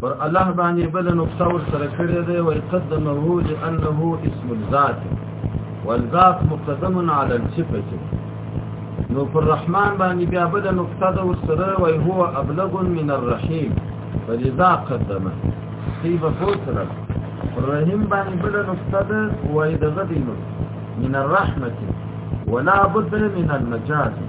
پر الله باندې بل نقطه ور سره کړی دی او قدمه لانه اسم الذات والذات مقدم على الصفه نو پر رحمان باندې بیا بل نقطه د ور سره او هو ابلغ من الرحیم فلذا قدمه صيب فوتره الرحیم باندې بل نقطه ده او دغه دی نو من الرحمه ولا بد من المجاز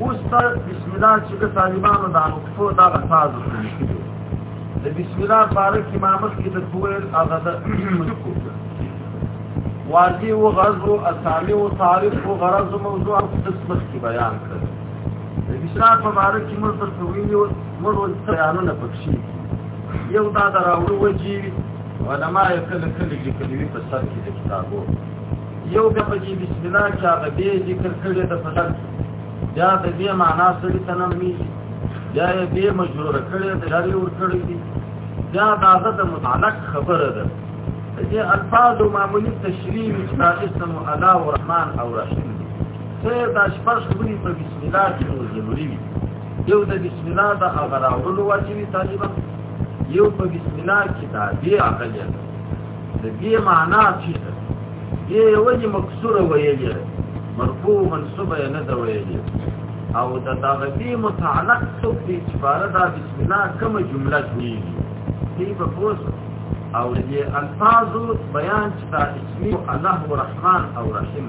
اوس ته بسم الله چې د طالبانو د نقطو دا غساز کړی د بسم الله باره کې ما مخکې د کویل هغه د واضح و غرض و اسامی و تعریف و غرض و موضوع قسمت کی بیان کړ د بسم الله په باره کې موږ تر کویل موږ ول بیانونه پکشي یو دا دراوړو وجی علماء کله کله لیکلي په سر کې د کتابو یو بیا په دې بسم الله کې هغه دې ذکر کړی د فضل بیا د دې معنا سره تنمي بیا یې دې مجرور کړی د لاري ور کړی دي بیا د عادت متعلق خبره ده دې الفاظ معمولی تشریح چې دا اسم الله الرحمن او رحیم څه دا شپږ غوړي په بسم الله کې ضروري دي یو د بسم الله د هغه راولو واجبي طالبان یو په بسم الله کې دا دی هغه د دې معنا څه ده دې وجه مکسوره ویلې مرفوع منصوب یې نه ده ویلې او د دغدي متعلق څوک دې چې بار دا بسم الله کوم جمله دی دې په پوس او دې الفاظ بیان چې دا اسمي الله الرحمن او رحیم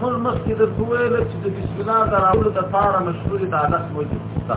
مول مخکې د کویل چې د بسم الله دراول د پاره مشهور د عادت موجود ده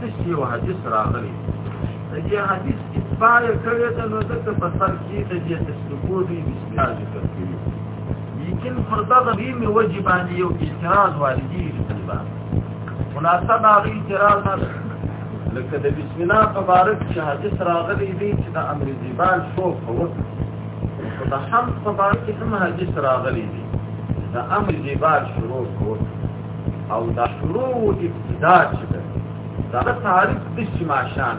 داسې یو حدیث راغلی د دې حدیث اتباع یې کړې ده نو ځکه په سر کې د دې تسلکو دی بسم الله ذکر کوي لیکن پر دغه مې وجه باندې یو اعتراض واردېږي طالبان خلاصه د هغه اعتراض نه لکه د بسم الله مبارک چې حدیث راغلی دی چې د امر زیبال شوق وکړي خو د حمد مبارک هم حدیث راغلی دی د امر زیبال شروع وکړي او دا شروع و ابتداء چې ده دا د تعریف د شماشان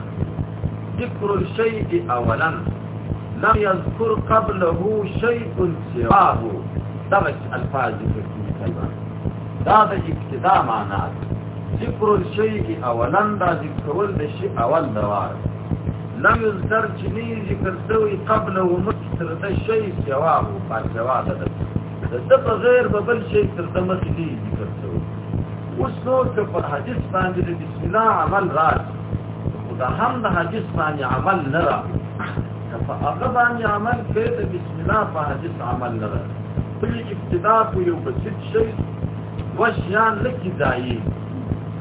ذکر الشیء اولا لم يذكر قبله شيء سواه دغه الفاظ ذکر کیږي دا د ابتدا معنا ذکر الشیء اولا دا ذکرول د شی اول دوار لم يذكر چې نه ذکر شوی قبله مستر د شی سواه پاتوا ده د په غیر په بل شي تر د مخې دي ذکر شوی اوس نو چې په حدیث باندې د بسم الله عمل راځي دا هم د حدیث باندې عمل نه راځي په هغه باندې عمل کوي د بسم الله په حدیث عمل نه راځي په ابتدا په یو بسیط شي وشیان لکه ځای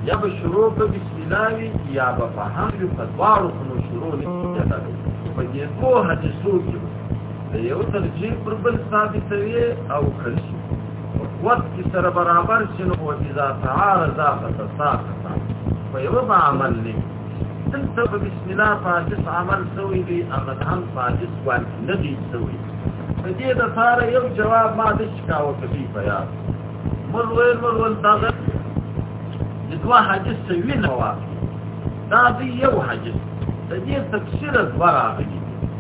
یا به شروع په بسم الله وي یا به په هم په دواړو شروع نه کیږي په دې دوه حدیثو کې د یو ترجیح پر بل ثابتوي او کړي وخت کې سره برابر شي نو اذا تعارض فتساقط په یو عمل نه دلته په بسم الله فاجس عمل سوی دی هغه هم فاجس وان نه دی سوی په دې د ساره یو جواب ما د شکاو کوي بیا مول ویل مول ول داغه د دوه حاجس سوی نه وا دا دی یو حاجس د دې تفسیر زبر راغلی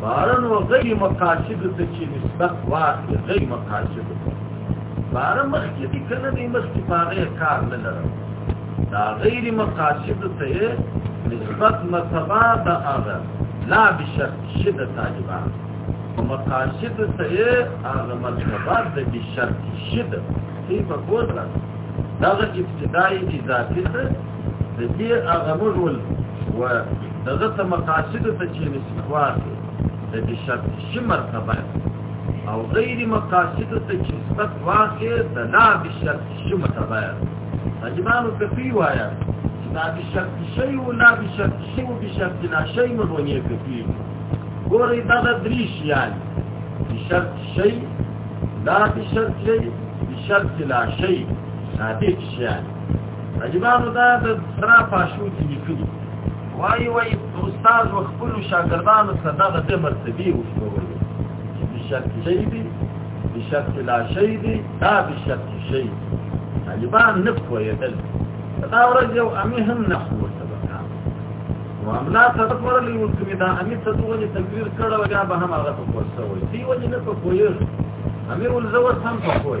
بارن و غیر مقاصد ته چې نسبت واخلي غیر مقاصد بار مخکې دي کنه دې مخکې پاره کار نه لرم دا غیر مقاصد ته نسبت مرتبه دا هغه لا بشرط شدت طالبان مقاصد ته هغه مرتبه د بشرط شدت په کوټه دا د ابتدایي اضافي د دې هغه مجول و دغه ته مقاصد ته چې استخوار د دې شرط شي مرتبه او غیر مقاصد ته چې صفت واقع د لا بشرط شي مرتبه اجمانو کفي وایا دا بشرط شي او لا بشرط شي او بشرط لا شي مدونی کفي ګورې دا د درې شیان بشرط شي لا بشرط شي بشرط لا شي دا دې شیان عجبانو دا د سرا پاشو کې لیکلي وای وای استاد و خپل شاګردانو ته دغه د مرتبه وښوول چې بشک شي دي بشک لا شي دي دا بشک شي طالبان نه پوهېدل دا ورځ یو امي هم نه پوهېدل معاملہ ته ورلې ورته دا امي ته دوه دې تکبیر کړو یا به هم هغه په کوسه وي دی وجه نه په کوی امي ول زو سم په کوی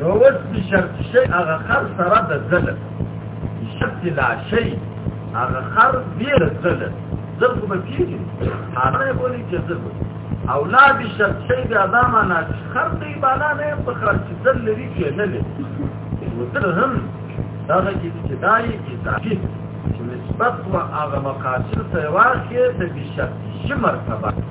نو وس به شرط شي هغه خر سره د ځل شرط لا شي هغه خر بیر ځل ځل کو به کیږي هغه بولی چې ځل اولاد شرط شي د ادمه نه خر دی بالا نه په خر چې ځل لري چې نه لري وتر هم دا چې چې دای کی ځاګي چې نسبت و هغه مقاصد ته واخې د بشرط شي مرتبه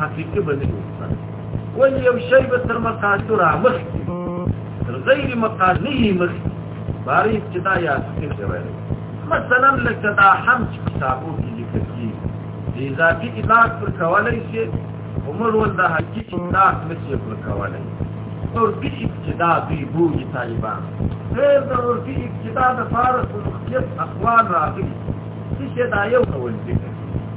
حقیقي به نه وي ولې یو شی به تر مقاصد را مخکې تر غیر مقاصد نه مخکې باري چې دا یاد کړی وای مثلا لکه دا هم چې کتابو کې لیکل کېږي د اضافي اطلاق پر کولای شي عمر ول د حقیقي اطلاق نشي پر کولای عرفي ابتدا دوی بوجي طالبان غیر د عرفي ابتدا د فارس مختلف اقوال راغلي چې دا یو ډول دي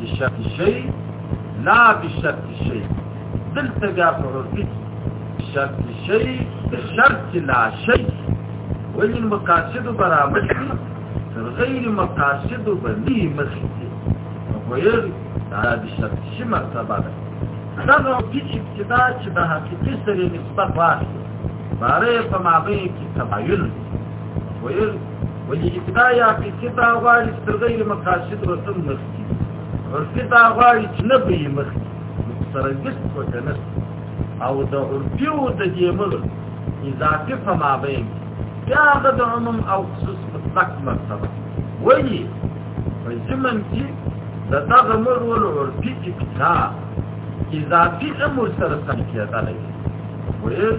بشک شي لا بشک شي دلته بیا په عرفي شرط شي شرط لا شي ولې مقاصد برابر دي تر غیر مقاصد باندې مخې دي ویل دا د شرط شي مرتبه ده دا نو هیڅ ابتدا چې د حقیقي سره نسبت واخلي باره په مابین کې تباین ویل ولی ابتدا یا فکتا غواړي سترګې له مقاصد وسم نختی ورفتا غواړي چې نه به مختی سرګست وکنه او د ورپیو د جیمل اضافه فما بین یا غد عموم او خصوص مطلق مرتبه ولی په زمن کې د دغه مر ول ورپی ابتدا اضافي امر سره سم کېدلی ویل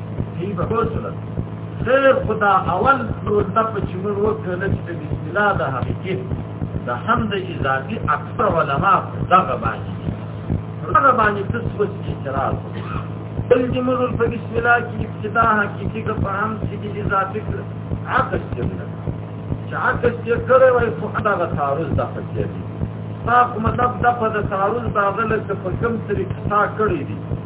هی به وسره خیر خدا اول نور د پچمن وکړه چې بسم الله د حقیقت د حمد اضافي اکثر علما دغه باندې دغه باندې تسوس اعتراض بل دې مرور په بسم الله کې ابتدا حقیقي که په هم چې دې اضافي کړ عکس دې کړ چې عکس دې کړ وای خو دغه تعارض د فکر دي تاسو مطلب د په تعارض باغله چې په کوم طریقه تا کړی دي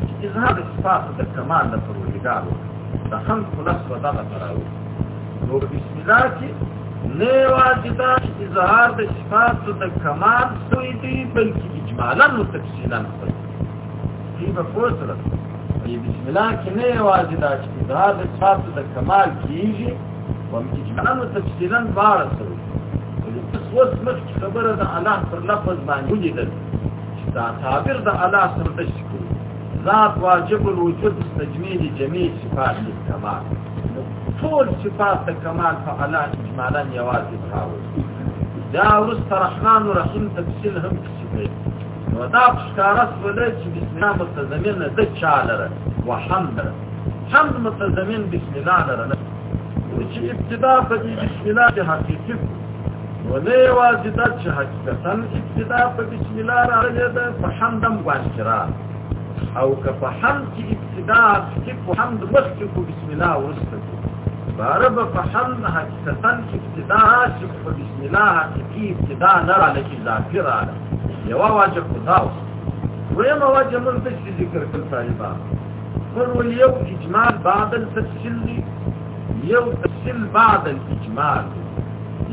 استغراب ستاسو د کمال د پروردګار د هم خلاص په دغه تراو نور استغرا چې نه یوازې دا اظهار د صفاتو د کمال سوی دی بلکې اجمالا او تفصیلا خپل دی په پوه سره بسم الله کې نه یوازې دا چې اظهار د صفاتو د کمال کیږي او اجمالا او تفصیلا بار سره اوس مخکې خبره د الله پر لفظ باندې ولیدل دا تعبیر د الله سره د شکو ذات واجب الوجود مستجمع دي جميع صفات الكمال ټول صفات د کمال په الله اجمالا یوازې راوي دا ورس رحمان او رحیم تفصیل هم کیږي نو دا ښکارا سره چې بسم الله متضمن د چالره وحمد حمد متضمن بسم الله لره چې ابتدا په بسم الله د حقیقت نو نه یوازې دا چې حقیقتا ابتدا په بسم الله راغلې ده په حمدم باندې را او که په حمد کې ابتدا کې په حمد مخکې په بسم الله ورسته بارب په حمد حقیقتا ابتدا چې په بسم الله حقیقي ابتدا نه را لکه ذاکر را یو واجه خدا ویم واجه من ذکر کړ طالبان پر ول یو اجمال بعد التفصیل یو تفصیل بعد الاجمال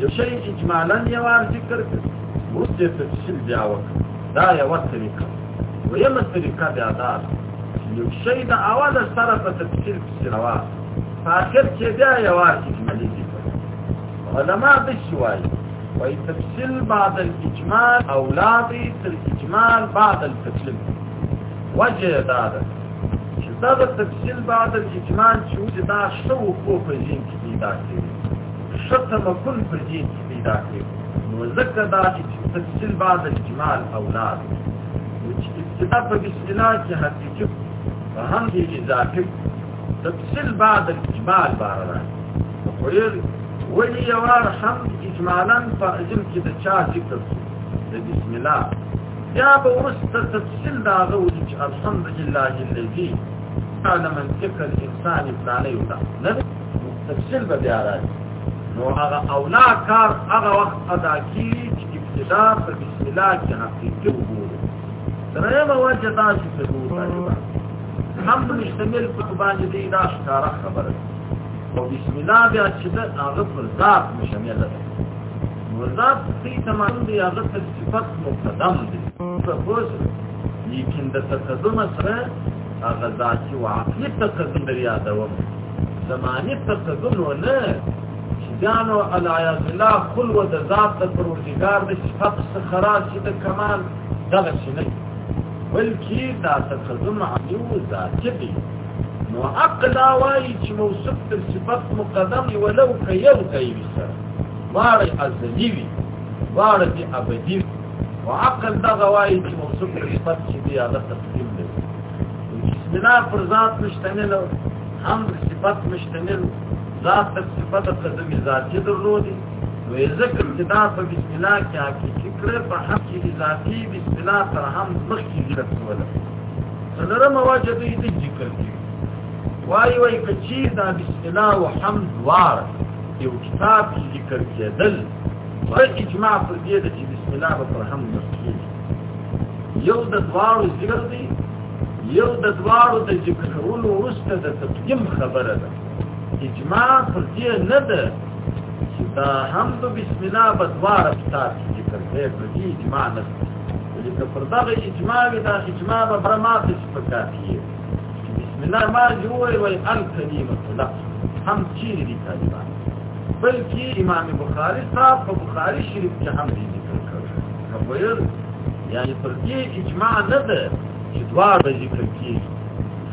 یو شی اجمالا یو ذکر کړ ورته تفصیل بیا وکړ دا یو طریقه ویمه طریقه بیا دا یو شی د اول سره په تفصیل کې روا فاخر چې بیا یو اجمالی دي علما د شوای وای تفصیل بعد الاجمال اولاد تر اجمال بعد التفصیل وجه دا ده چې دا د تفصیل بعد الاجمال چې دا څه وکړو په ځین کې پیدا کړي څه تمکن په ځین کې پیدا کړي نو ځکه دا چې تفصیل بعد الاجمال اولاد چې ابتدا په بسم الله کې حقیقت په هم دې اضافه تفصیل بعد الاجمال بارا وړي وړي یوار هم اجمالا په اجم کې د چا ذکر د بسم الله بیا به ورسته تفصیل دا غوړي چې الحمدلله الذي قال من ذكر الانسان فلانه یو دا نه تفصیل به بیا راځي نو هغه اولا کار هغه وخت ادا کیږي چې ابتدا په بسم الله کې حقیقي وګورو درېمه وجه دا چې په ګورو هم مشتمل په باندې دی دا ښکاره خبره او بسم الله بیا چې دا هغه پر ذات مشمل ده مضاف دې تمام دی هغه ته صفت مقدم دی تفوس لیکن د تقدم سره هغه ذاتي او عقلي تقدم لري یادوم زماني تقدم و نه چې جانو العیاذ الله خلوه د ذات د پروردګار د صفات څخه راشي د کمال دغه شي نه بلکې دا تقدم عقلي او ذاتي دی نو عقل وايي چې موصوف تر صفات مقدم ولو که یو کوي سره واړی ازلی وی واړی دی ابدی و عقل دا غوائی چی موصوف نسبت چی دی آغا تقسیم دی جسمنا پر ذات مشتمل هم صفت مشتمل ذات تک صفت قدم ذاتی در رو دی و ذکر کدا په بسم الله کې حقیقي کړه په حق کې ذاتی بسم الله تر هم مخ کې ذکر کوله سره مواجه دې ذکر کوي وای وای کچی دا بسم الله وحمد وار یو کتاب کې ذکر کېدل په اجماع پر دې د چې بسم الله به پر هم نصیب یو د دواړو ذکر دی یو د دواړو د ذکر کولو وروسته د تقدیم خبره ده اجماع پر دې نه ده چې دا هم د بسم الله په دواړو کتاب کې ذکر دی پر دې اجماع نه ده ولې که پر دغه اجماع دا اجماع به برمات شي په کافي بسم الله ما جوه وی الکلیمه لا هم چیری دی کلمه بلکی امام بخاری صاحب په بخاری شریف کې هم دی ذکر کړی کبیر یعنی پر دې اجماع نه ده چې دوار به ذکر کیږي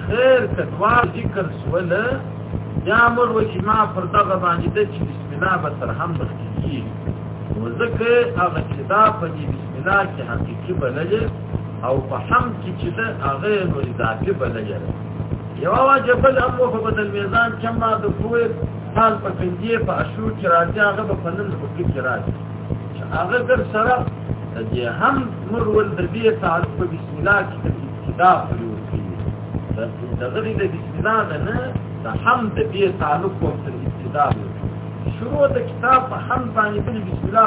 خیر که دوار ذکر سوله یا مر و چې ما پر دغه باندې د چې بسم الله به تر هم بختی کیږي نو ځکه هغه کتاب په دې بسم الله کې حقیقي بلل او په هم کې چې د هغه نو اضافي بلګر یو واجب بل هم په بدل میزان چې ما د کوه حال په پنځه په اشور کې راځي هغه په فنن په کې راځي چې هغه در سره د دې هم نور ول د دې تعلق په بسم الله کې د ابتدا په یو کې د غری د بسم الله نه د هم د دې تعلق په ابتدا شروع د کتاب په هم باندې بسم الله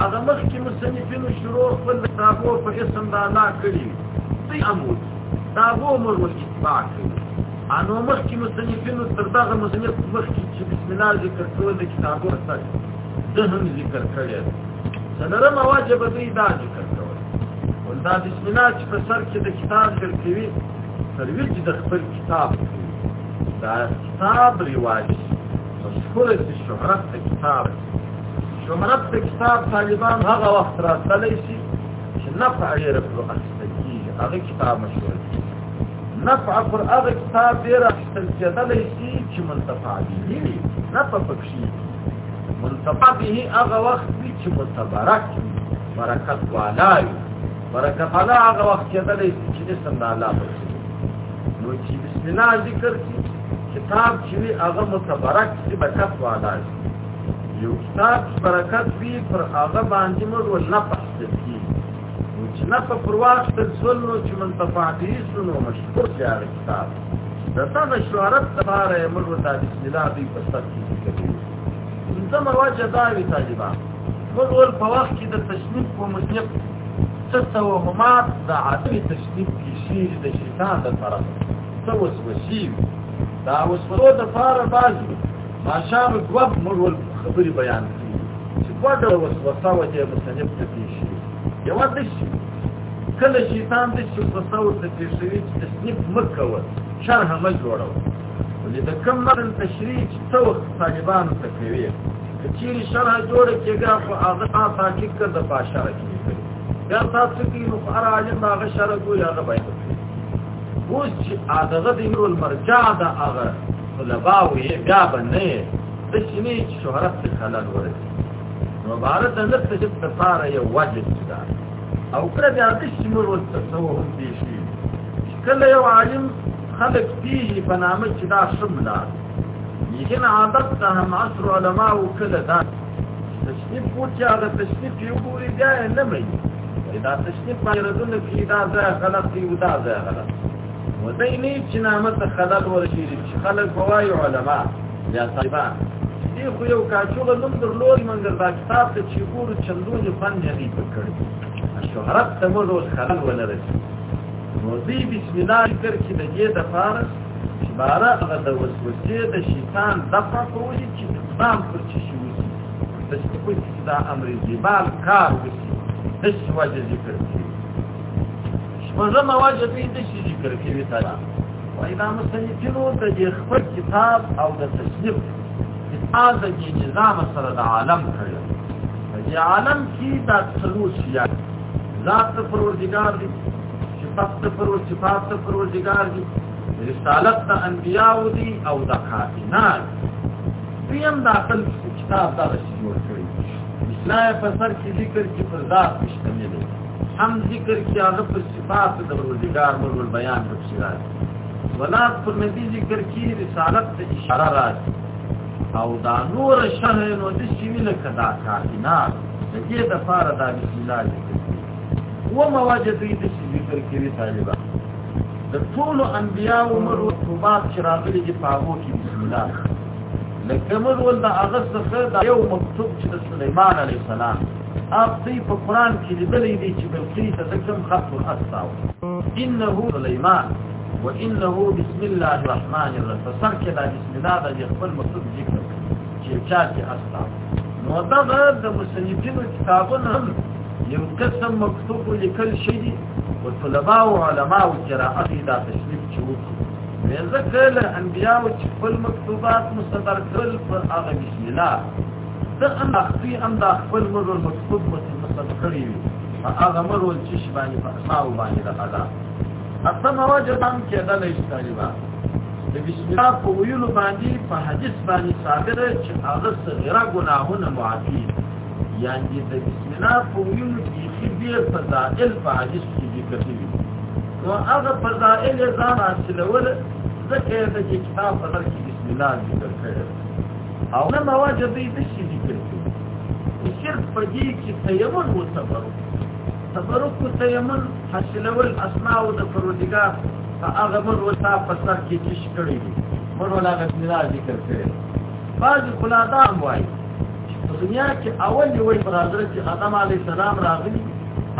هغه مخکې مصنفینو شروع خپل د تابو په اسم د الله کړي دی امو تابو مور مو اتباع کړي انو مخکې مصنفینو تر دغه مصنف مخکې چې بسم الله ذکر کول د کتابو سره د هم ذکر کړي سره ما واجب دی دا ذکر کول ولدا بسم الله چې په سر کې د کتاب ذکر کوي سرویج د خپل کتاب دا کتاب رواج مشهور شهرت کتاب شمرت د کتاب طالبان هغه وخت راتللی شي چې نفع یې رسول اخیستل کېږي هغه کتاب مشهور نفع پر هغه کتاب ډېر اخیستل کېدلی شي چې منتفع دي نه وي نفع پکښې منتفع به هغه وخت وي چې متبرک برکت والا وي برکت والا هغه وخت کېدلی شي چې اسم د الله پکښې نو چې بسم الله ذکر شي کتاب چې هغه متبرک چې برکت والا وي یو استاد برکت وی پر هغه باندې موږ ول نه پښتل کی چې نه په پرواز تل سنو چې من تفاعلی سنو مشکور دی هغه کتاب د تاسو شهرت لپاره موږ ته بسم الله دی په سر کې کوي زما واجه دا وی طالبا موږ ول په وخت کې د تشنیف په مصنف څه توهمات د عدم تشنیف کې شي د شیطان د طرف څه وسوسې دا وسوسه د فار بازي ماشاء الله دوه مړول خبري بیان کړي چې په ډول وسوسه وجه مصنف ته پیشي یو د شي کله شیطان د شي وسوسه ورته پیشي چې تسنیب مکوه شرح مل جوړو ولې د کوم مرن تشریح چې څو طالبان ته کوي چې شرح جوړ کېږي خو هغه تاسو کې کړه د پاشا کې دا تاسو کې نو هر عالم هغه شرح کوي هغه باید اوس چې هغه د یو المرجع د هغه طلبا وي بیا باندې د چینی شهرت ته خلل ورسي نو عبارت نه ته چې تفار یو واجب ده او کله بیا د شمول او تصوف دي شي کله یو عالم خلق فيه په نامه چې دا شمله یقین عادت ته هم عصر علماء کله دا تشنیب کو چې هغه تشنیب یو ګوري بیا یې نه مې دا تشنیب باندې رسول کې دا ځای غلط دی او دا ځای غلط ودای نه چې نامه ته خلل ورشي چې خلک بوای علما یا طالبان دې خو یو کاچوغه نوم درلود منګر دا کتاب ته چې ګورو چندون فن یې پکړي شهرت ته موږ خلل ولرسي نو دې بسم الله ذکر کې د دې د فارس بارا هغه د وسوسې د شیطان د پاتوي چې انسان پر چې شي وسی د سپوږ چې دا امر زیبال کار وسی د سواجه ذکر کوي شپږم واجب دې د شي ذکر کوي تعالی وای دا مسلمانینو د خپل کتاب او د تصدیق کتاب د نظام سره د عالم کړی د عالم کې دا څلور شیات ذات پروردگار دی چې پخت پرو چې پخت پرو جګار دي رسالت ته انبیا و دي او د کائنات پیم د خپل کتاب دا شي جوړ کړی اسلام په سر کې ذکر کې پر ذات مشتمل دی هم ذکر کې هغه په صفات د روزګار مول بیان په شي راځي ولات پر نبی ذکر کې رسالت ته اشاره راځي او دا نور شنه نو د شي لکه دا کائنات دې د فار د بسم الله و مواجه دوی د ذکر کړي طالبا د ټول انبیاء او مر او توبات چې راغلي دي پاغو کې بسم الله لکه مر ول د هغه څخه د یو مکتوب چې د سليمان عليه السلام اپ دې په قران کې لیدلې دي چې بلقیس د کوم خط الاستاو انه سليمان وانه بسم الله الرحمن الرحيم فسر کې دا بسم الله د خپل مکتوب ذکر چې چا کې استاو نو دا د مسلمانانو کتابونه یو قسم مکتوب لیکل شي دي او طلبه او علما او قراءت دا تشریف چوي ځکه له انبیا او خپل مکتوبات مستدر کړل په هغه بسم الله د ان اخفي ان د خپل مرور مکتوب مستدر کړی وي هغه مرور چې شبانه په اساو باندې راغلا اته مواجب هم کېدل نه استعلیبا د بسم الله په ویلو باندې په حدیث باندې ثابت چې هغه صغیره ګناهونه معافي یعنی د بسم الله په ویلو کې ډېر فضائل په حدیث کې ذکر شوي نو هغه فضائل یې ځان حاصلول ځکه د کتاب په سر کې بسم الله ذکر کړی او نه مواد دې د شي ذکر کړي شرک په دې کې تیمم او تبرک تبرک او تیمم حاصلول اسماء او د پروردګار هغه مر وتا په سر کې چې کړی مر ولا غوښنه ذکر کړي بعض خلاصام وایي په دنیا کې اول یو پر حضرت آدم علی السلام راغلی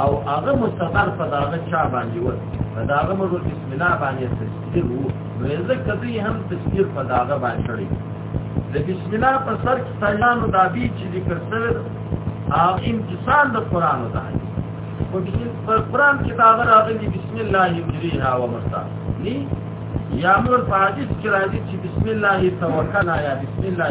او هغه مستقر په داغه چا باندې و په داغه مرو بسم الله باندې تشکیل وو نو ځکه دوی هم تشکیل په داغه باندې کړی د بسم الله په سر کې سلامو د ابي چې ذکر سره او امتثال د قران او د حدیث او په قران کې دا راغلي بسم الله یجریها و مرتا ني یا مور په حدیث کې راځي چې بسم الله توکلنا یا بسم الله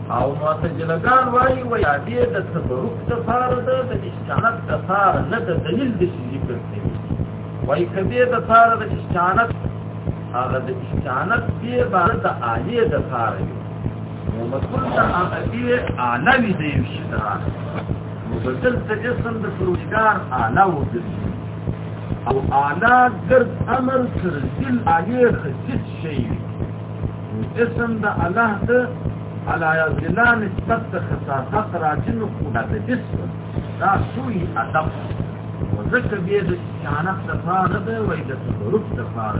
او معتزله ګان وایي و یادې د تبرک د فار د د استعانت د فار نه د دلیل د شي ذکر کوي وایي کبه د فار د استعانت هغه د استعانت دی بار د عالی د فار دی نو مطلب دا هغه دی اعلی وی دی شي دا نو بدل د جسم د فروشګار اعلی و دی او اعلی ګرد امر سره دل عالی خصيت شي اسم د الله د علایا ځلان نسبت د خصاصت راجن کو د جسم دا سوی ادب وذکر به د استعانت د فار ده وای د تدرب د فار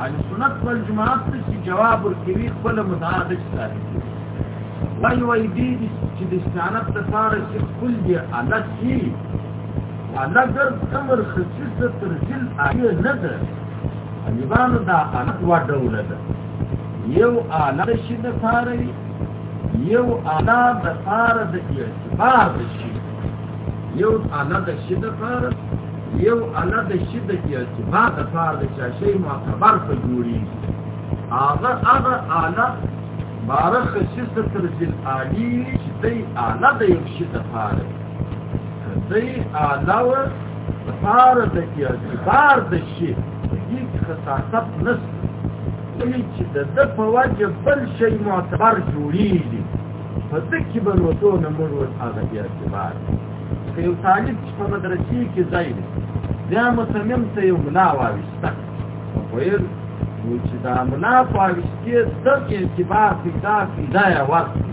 اهل سنت والجماعت چې جواب ورکوي خپل مدعا د ستاره وای وای دې چې د استعانت د فار چې خپل دی الګ کی الګ کمر خصيصه ترجل آیه نه ده طالبانو دا آله دوه ډوله ده یو آله د شي د پاره وي یو آله د پاره د اعتبار د شي یو آله د شي د پاره یو آله د شي د اعتبار د پاره د چا شي معتبر په جوړي هغه هغه آله بارخ شي ستر ذل عالی چې دی آله د یو شي د پاره دی علاوه بار د اعتبار د شي هیڅ خصاصت نشته ویلي چې د ده په وجه بل شی معتبر جوړېږي په ده کې به نو دونه موږ ور هغه بیا اعتبار که یو طالب چې په مدرسې کې ځای دی بیا مصمم ته یو ملا واویسته ویل نو چې دا ملا په واویستې ده اعتبار پیدا پیدا یې ورکړي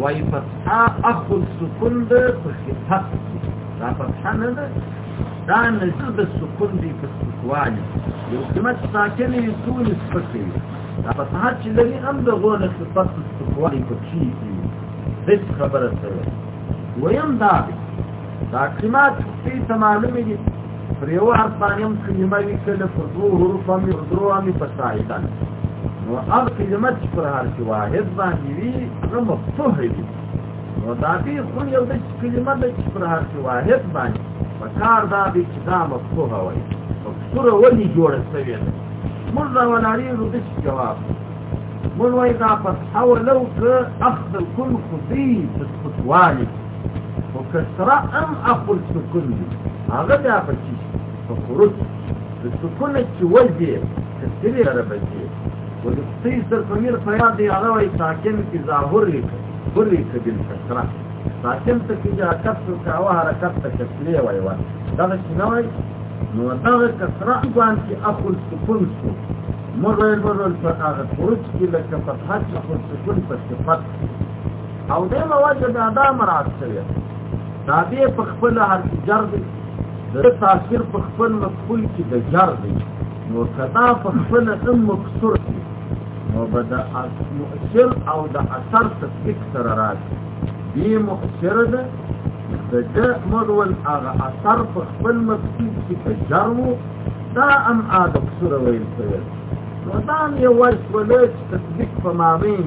وای فتحا اخو السکون ده په خطاب دا فتحا نه ده دا نزل د سکون دی په سکوالي یو کلمه ساکنه یې ټول سپکې دا فتحا چې لري هم د غونه صفات په سکوالي په چی دي هیڅ خبره سره ویم دا دا کلمات په تمامه دي پر یو حرف باندې هم کلمه لیکل په دوه حروف باندې او درو باندې په سایدان نو هغه کلمه چې پر حرف واحد باندې وي هغه مفتوح وي نو دا به خو یو د کلمه د چې پر حرف واحد باندې په کار دا به چې دا مفتوح وي مکسوره ولې جوړه شوې ده موږ دا ولاري رد جواب موږ وایي دا فتحه ولو که اخذ الكل خدي تسقط والي خو کسره هم اخو السکون دي هغه بیا په چی په خروج د سکون چې وځي کسرې سره بچي ولستي سر فمیر فیاد دی هغه وایي ساکن کې ظاهر لیکه هر لیکه بل کسره ساکن ته کې جا کسر کاوه حرکت ته کسرې وایي وایي دا چې نه وایي نو دغه کسره ګوان چې اخو السکون سو مرل مرل په هغه خروج کې لکه په حج اخو السکون په صفت او دې مواد د ادا مراد شوی دا دې په خپل هر جر دی د تاثیر په خپل مقبول کې د جر دی نو کدا په خپل هم مکسور دی نو بد مؤثر او د اثر تفکیک سره راځي دې مؤثر ده د د مدول هغه اثر په خپل مقصود کې په جرمو دا ام عادت سره ویل شوی نو دا یو وجه ولې تطبیق په مابین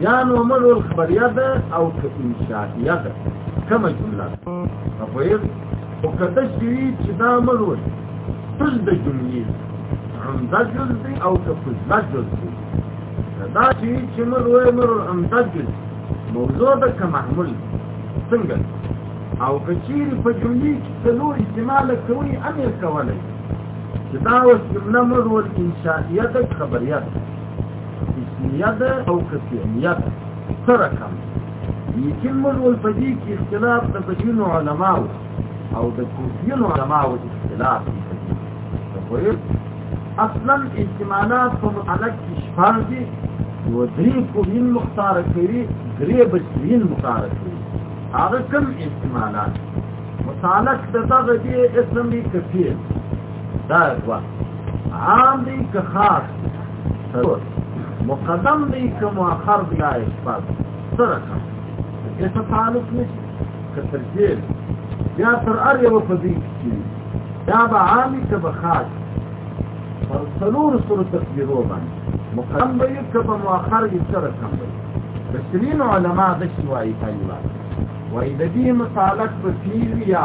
یا نو من ول خبریا ده او که انشائیه ده کمه جمله ده په پوهیږ او کته شي چې دا من ول تل د جملې عمده جز دی او که فضله جز دی دا چې چې من ول من ول عمده جز موضوع ده که محمول څنګه او که چیرې په جملې کې څلو استعمال کوي امر کولای چې دا اوس جمله من ول انشائیه ده خبریه ده اسمیه ده او کفیمیه ده څه رقم یقین موږ ول په دې کې اختلاف د بجینو علماو او د کوفیینو علماو اختلاف دی په اصلا احتمالات په مطلق کې شپږ دي و درې کومین مختار کوي درې بشرین مختار کوي هغه کم احتمالات متعلق د دغه دې اسم دی کفیه دا دوا عام دی که خاص سرور مقدم دی که مؤخر دی لا اثبات سره کم دې ته تعلق نشي که ترجیح بیا تر ار یو په دې کې دا به عامي که به خاص پر سلور سره تقدیرو باندې مقدم به یې که به مؤخر یې سره کم دی د سنین علما د شوایي کوي وایي د دې متعلق په فعل یا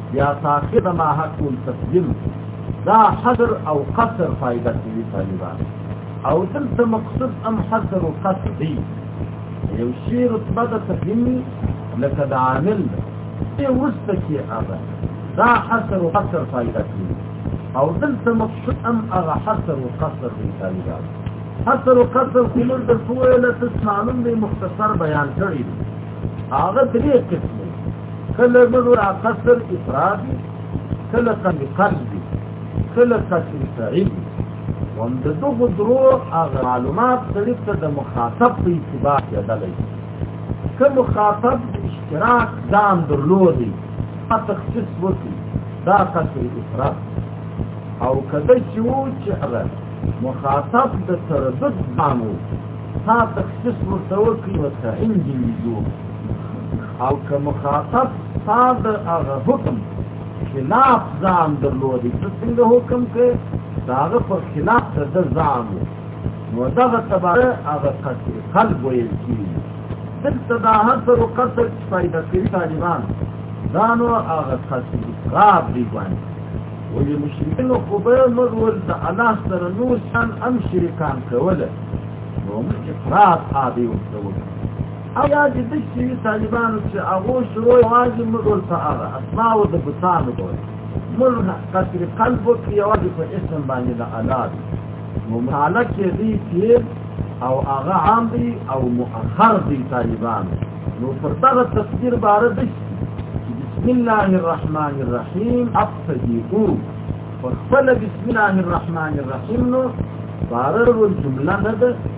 یا تاخیر د ما حق تسلیم دا حضر او قصر فائدہ کوي طالبان او دلته مقصود ام حضر او قصر دی یو شی رتبه د تسلیم لکه د عامل دی ورسته کې هغه دا حضر او قصر فائدہ کوي او دلته مقصود ام هغه حضر او قصر دی طالبان حضر او قصر کوم د ټول له تسلیم مختصر بیان کړی هغه درې قسم کله مدو را قصر افراد کله قم قلب کله قصر سعید وم د دغه درو هغه معلومات سړي ته د مخاطب په اتباع کې ادلې که مخاطب اشتراک ځان درلودي تخصیص وکړي دا قصر افراد او کله چې و چې هغه مخاطب د تردد ځان و تا تخصیص ورته وکړي وسعین دی ویدو او که مخاطب ستا د هغه حکم خلاف ځان درلودی ته څنګه حکم کې د هغه پر خلاف ته د ځان نو دغه تباره هغه قتل قلب ویل کېږي دلته دا حصر و قتل پیدا کوي طالبان دا نو هغه قتل قاب دی باندې ولې مشرکین خو به موږ ول د الله سره نور شان ام شرکان کوله نو موږ افراط عادي وکړو او یا د دې چې طالبانو چې هغه شروع واځي موږ ورته هغه اسماء او د بوتانو دوی موږ قصر قلب او یوازې په اسم باندې د الاد ممالک کې دي چې او هغه عام دي او مؤخر دي طالبان نو پر دغه تفسیر باره د بسم الله الرحمن الرحیم ابتدیو خپل بسم الله الرحمن الرحیم نو بارر الجمله نه ده